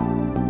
you